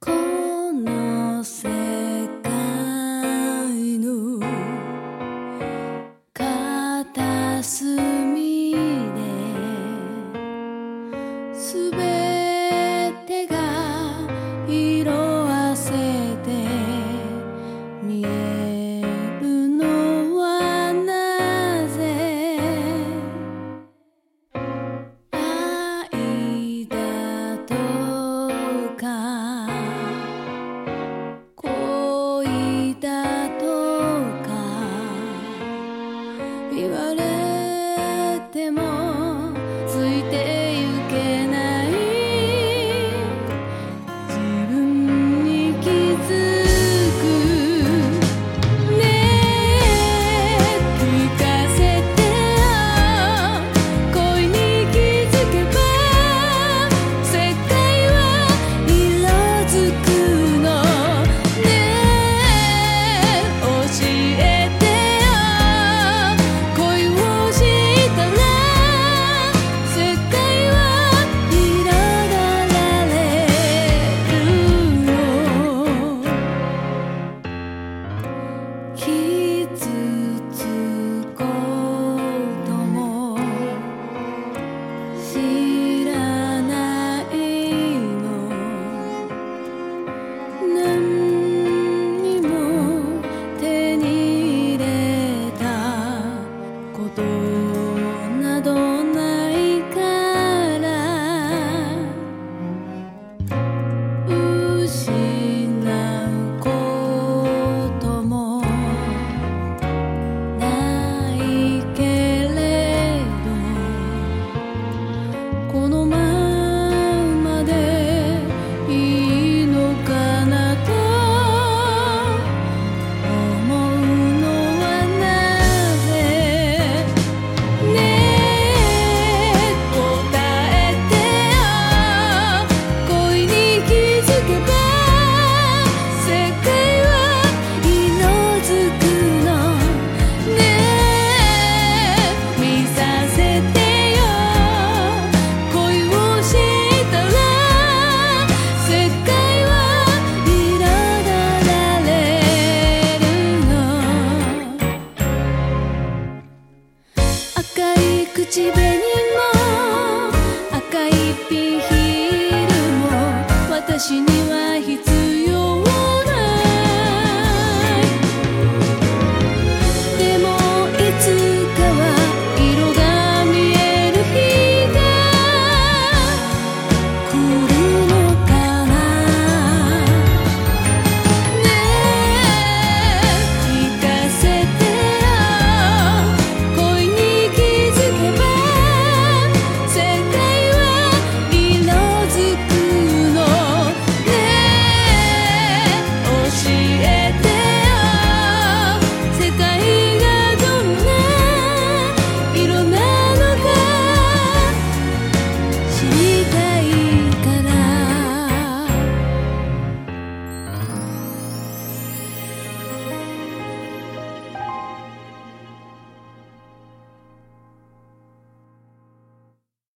cold. 几杯你